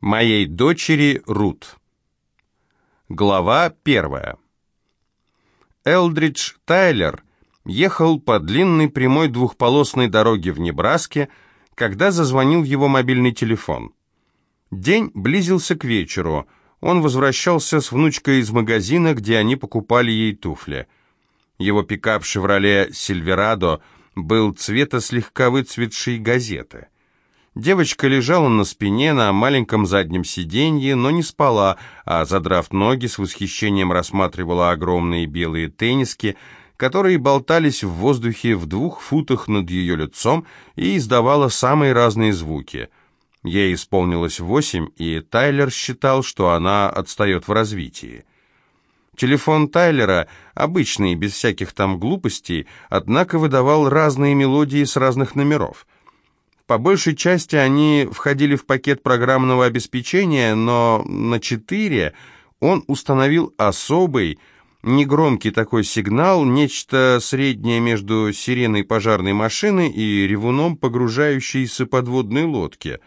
Моей дочери Рут. Глава первая. Элдридж Тайлер ехал по длинной прямой двухполосной дороге в Небраске, когда зазвонил его мобильный телефон. День близился к вечеру. Он возвращался с внучкой из магазина, где они покупали ей туфли. Его пикап «Шевроле Сильверадо» был цвета слегка выцветшей газеты – Девочка лежала на спине на маленьком заднем сиденье, но не спала, а, задрав ноги, с восхищением рассматривала огромные белые тенниски, которые болтались в воздухе в двух футах над ее лицом и издавала самые разные звуки. Ей исполнилось восемь, и Тайлер считал, что она отстает в развитии. Телефон Тайлера, обычный, без всяких там глупостей, однако выдавал разные мелодии с разных номеров — по большей части они входили в пакет программного обеспечения, но на 4 он установил особый, негромкий такой сигнал, нечто среднее между сиреной пожарной машины и ревуном погружающейся подводной лодки.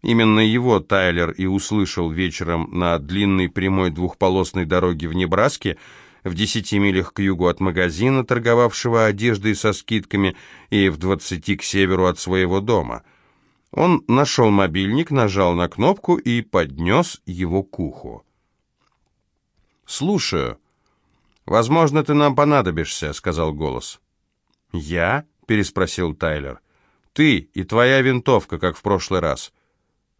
Именно его Тайлер и услышал вечером на длинной прямой двухполосной дороге в Небраске, в десяти милях к югу от магазина, торговавшего одеждой со скидками, и в двадцати к северу от своего дома. Он нашел мобильник, нажал на кнопку и поднес его к уху. «Слушаю. Возможно, ты нам понадобишься», — сказал голос. «Я?» — переспросил Тайлер. «Ты и твоя винтовка, как в прошлый раз».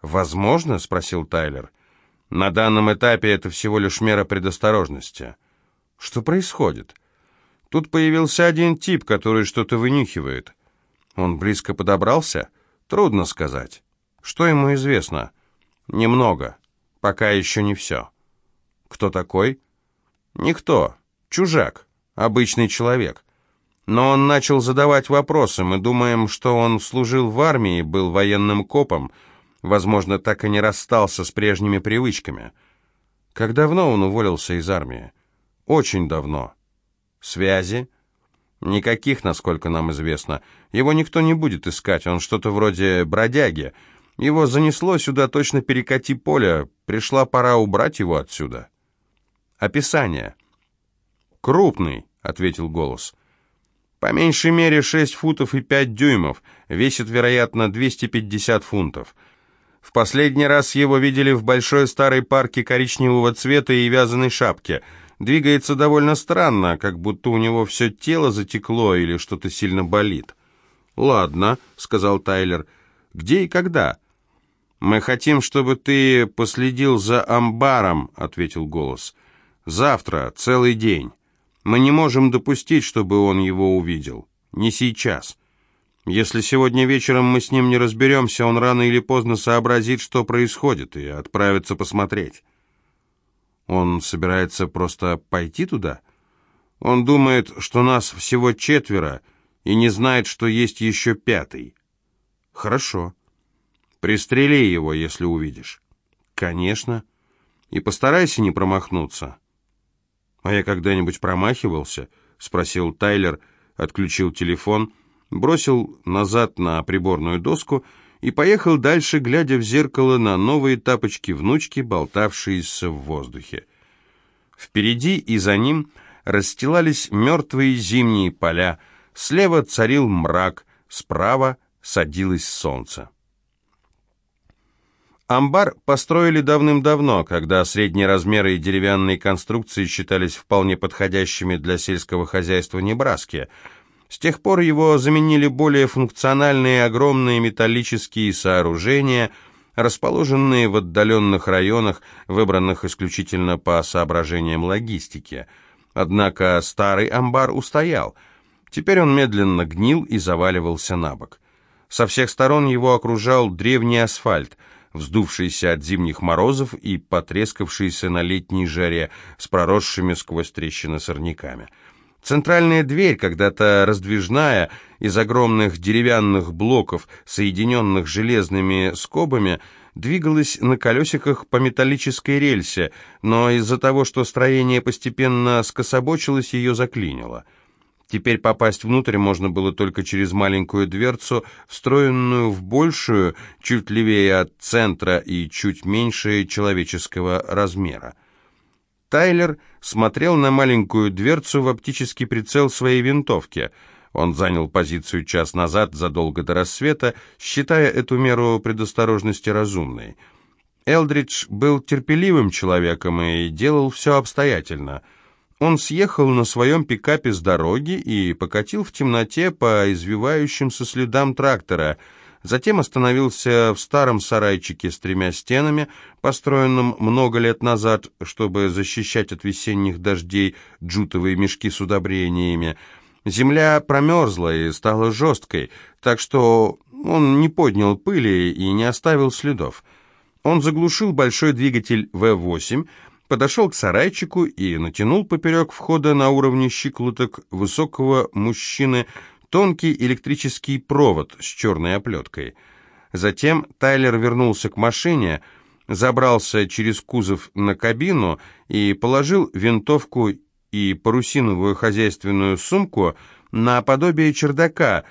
«Возможно?» — спросил Тайлер. «На данном этапе это всего лишь мера предосторожности». Что происходит? Тут появился один тип, который что-то вынюхивает. Он близко подобрался? Трудно сказать. Что ему известно? Немного. Пока еще не все. Кто такой? Никто. Чужак. Обычный человек. Но он начал задавать вопросы. Мы думаем, что он служил в армии, был военным копом. Возможно, так и не расстался с прежними привычками. Как давно он уволился из армии? Очень давно. Связи? Никаких, насколько нам известно. Его никто не будет искать, он что-то вроде бродяги. Его занесло сюда точно перекати поле, пришла пора убрать его отсюда. Описание. «Крупный», — ответил голос. «По меньшей мере 6 футов и 5 дюймов, весит, вероятно, 250 фунтов». В последний раз его видели в большой старой парке коричневого цвета и вязаной шапке — Двигается довольно странно, как будто у него все тело затекло или что-то сильно болит. «Ладно», — сказал Тайлер. «Где и когда?» «Мы хотим, чтобы ты последил за амбаром», — ответил голос. «Завтра, целый день. Мы не можем допустить, чтобы он его увидел. Не сейчас. Если сегодня вечером мы с ним не разберемся, он рано или поздно сообразит, что происходит, и отправится посмотреть». Он собирается просто пойти туда? Он думает, что нас всего четверо, и не знает, что есть еще пятый. Хорошо. Пристрели его, если увидишь. Конечно. И постарайся не промахнуться. А я когда-нибудь промахивался? Спросил Тайлер, отключил телефон, бросил назад на приборную доску и поехал дальше, глядя в зеркало на новые тапочки внучки, болтавшиеся в воздухе. Впереди и за ним расстилались мертвые зимние поля, слева царил мрак, справа садилось солнце. Амбар построили давным-давно, когда средние размеры и деревянные конструкции считались вполне подходящими для сельского хозяйства Небраски – с тех пор его заменили более функциональные огромные металлические сооружения, расположенные в отдаленных районах, выбранных исключительно по соображениям логистики. Однако старый амбар устоял. Теперь он медленно гнил и заваливался на бок. Со всех сторон его окружал древний асфальт, вздувшийся от зимних морозов и потрескавшийся на летней жаре с проросшими сквозь трещины сорняками. Центральная дверь, когда-то раздвижная, из огромных деревянных блоков, соединенных железными скобами, двигалась на колесиках по металлической рельсе, но из-за того, что строение постепенно скособочилось, ее заклинило. Теперь попасть внутрь можно было только через маленькую дверцу, встроенную в большую, чуть левее от центра и чуть меньше человеческого размера. Тайлер смотрел на маленькую дверцу в оптический прицел своей винтовки. Он занял позицию час назад, задолго до рассвета, считая эту меру предосторожности разумной. Элдридж был терпеливым человеком и делал все обстоятельно – он съехал на своем пикапе с дороги и покатил в темноте по извивающимся следам трактора, затем остановился в старом сарайчике с тремя стенами, построенном много лет назад, чтобы защищать от весенних дождей джутовые мешки с удобрениями. Земля промерзла и стала жесткой, так что он не поднял пыли и не оставил следов. Он заглушил большой двигатель В-8, подошел к сарайчику и натянул поперек входа на уровне щиколоток высокого мужчины тонкий электрический провод с черной оплеткой. Затем Тайлер вернулся к машине, забрался через кузов на кабину и положил винтовку и парусиновую хозяйственную сумку на подобие чердака,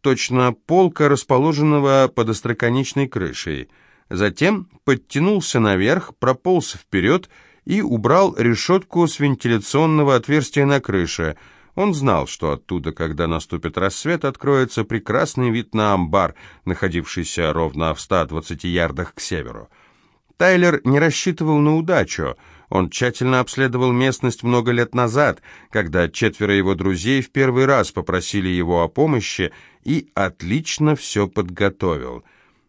точно полка, расположенного под остроконечной крышей. Затем подтянулся наверх, прополз вперед и убрал решетку с вентиляционного отверстия на крыше. Он знал, что оттуда, когда наступит рассвет, откроется прекрасный вид на амбар, находившийся ровно в 120 ярдах к северу. Тайлер не рассчитывал на удачу. Он тщательно обследовал местность много лет назад, когда четверо его друзей в первый раз попросили его о помощи и отлично все подготовил.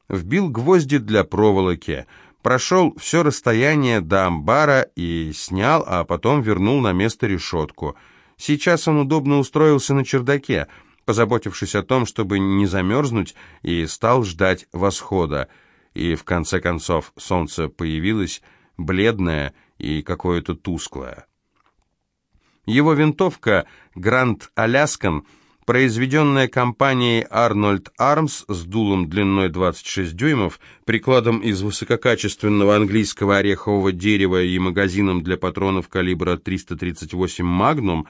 Вбил гвозди для проволоки, прошел все расстояние до амбара и снял, а потом вернул на место решетку. Сейчас он удобно устроился на чердаке, позаботившись о том, чтобы не замерзнуть, и стал ждать восхода. И в конце концов солнце появилось, бледное и какое-то тусклое. Его винтовка «Гранд Аляскан» произведенная компанией Arnold Arms с дулом длиной 26 дюймов, прикладом из высококачественного английского орехового дерева и магазином для патронов калибра 338 Magnum,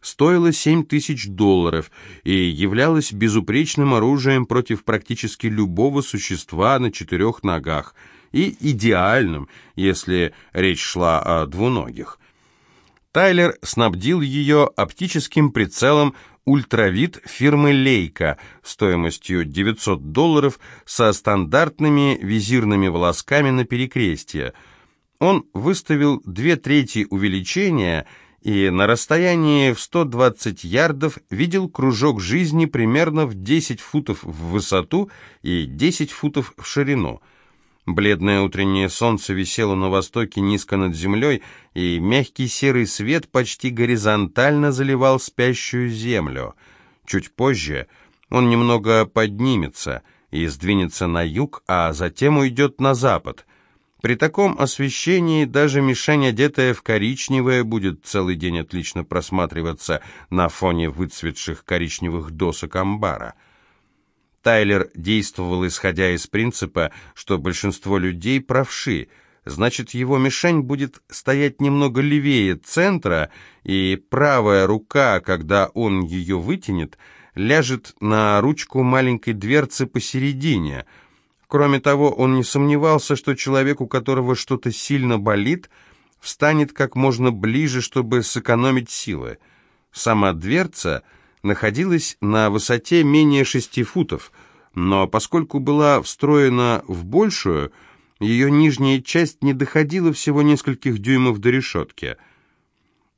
стоила 7 тысяч долларов и являлась безупречным оружием против практически любого существа на четырех ногах и идеальным, если речь шла о двуногих. Тайлер снабдил ее оптическим прицелом ультравид фирмы «Лейка» стоимостью 900 долларов со стандартными визирными волосками на перекрестье. Он выставил две трети увеличения и на расстоянии в 120 ярдов видел кружок жизни примерно в 10 футов в высоту и 10 футов в ширину – Бледное утреннее солнце висело на востоке низко над землей, и мягкий серый свет почти горизонтально заливал спящую землю. Чуть позже он немного поднимется и сдвинется на юг, а затем уйдет на запад. При таком освещении даже мишень, одетая в коричневое, будет целый день отлично просматриваться на фоне выцветших коричневых досок амбара. Тайлер действовал исходя из принципа, что большинство людей правши, значит, его мишень будет стоять немного левее центра, и правая рука, когда он ее вытянет, ляжет на ручку маленькой дверцы посередине. Кроме того, он не сомневался, что человек, у которого что-то сильно болит, встанет как можно ближе, чтобы сэкономить силы. Сама дверца — находилась на высоте менее шести футов, но поскольку была встроена в большую, ее нижняя часть не доходила всего нескольких дюймов до решетки.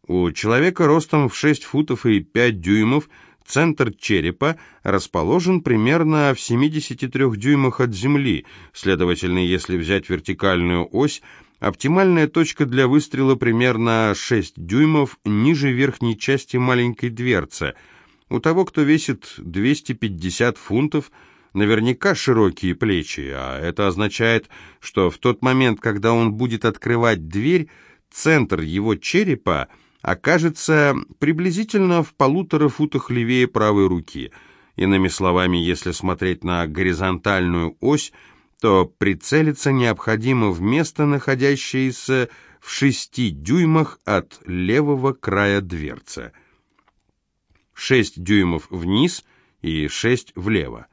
У человека ростом в 6 футов и 5 дюймов центр черепа расположен примерно в 73 дюймах от земли, следовательно, если взять вертикальную ось, оптимальная точка для выстрела примерно 6 дюймов ниже верхней части маленькой дверцы – у того, кто весит 250 фунтов, наверняка широкие плечи, а это означает, что в тот момент, когда он будет открывать дверь, центр его черепа окажется приблизительно в полутора футах левее правой руки. Иными словами, если смотреть на горизонтальную ось, то прицелиться необходимо в место, находящееся в шести дюймах от левого края дверцы. 6 дюймов вниз и 6 влево.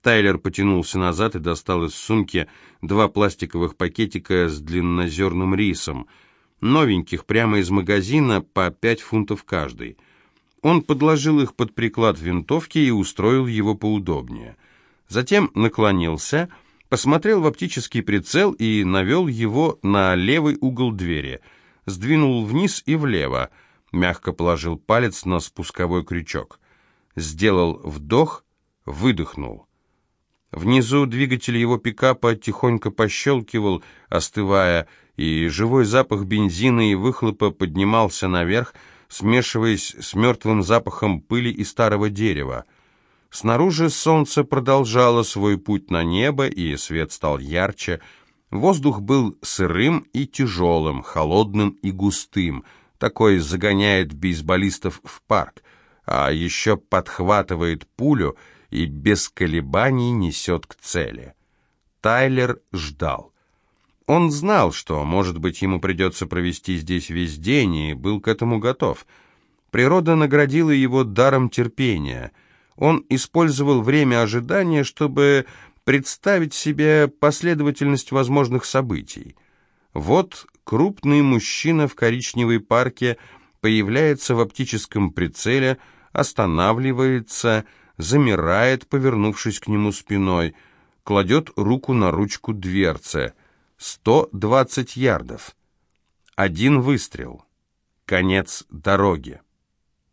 Тайлер потянулся назад и достал из сумки два пластиковых пакетика с длиннозерным рисом, новеньких, прямо из магазина, по 5 фунтов каждый. Он подложил их под приклад винтовки и устроил его поудобнее. Затем наклонился, посмотрел в оптический прицел и навел его на левый угол двери, сдвинул вниз и влево, мягко положил палец на спусковой крючок. Сделал вдох, выдохнул. Внизу двигатель его пикапа тихонько пощелкивал, остывая, и живой запах бензина и выхлопа поднимался наверх, смешиваясь с мертвым запахом пыли и старого дерева. Снаружи солнце продолжало свой путь на небо, и свет стал ярче. Воздух был сырым и тяжелым, холодным и густым. Такой загоняет бейсболистов в парк, а еще подхватывает пулю — и без колебаний несет к цели. Тайлер ждал. Он знал, что, может быть, ему придется провести здесь весь день, и был к этому готов. Природа наградила его даром терпения. Он использовал время ожидания, чтобы представить себе последовательность возможных событий. Вот крупный мужчина в коричневой парке появляется в оптическом прицеле, останавливается, замирает, повернувшись к нему спиной, кладет руку на ручку дверцы. Сто двадцать ярдов. Один выстрел. Конец дороги.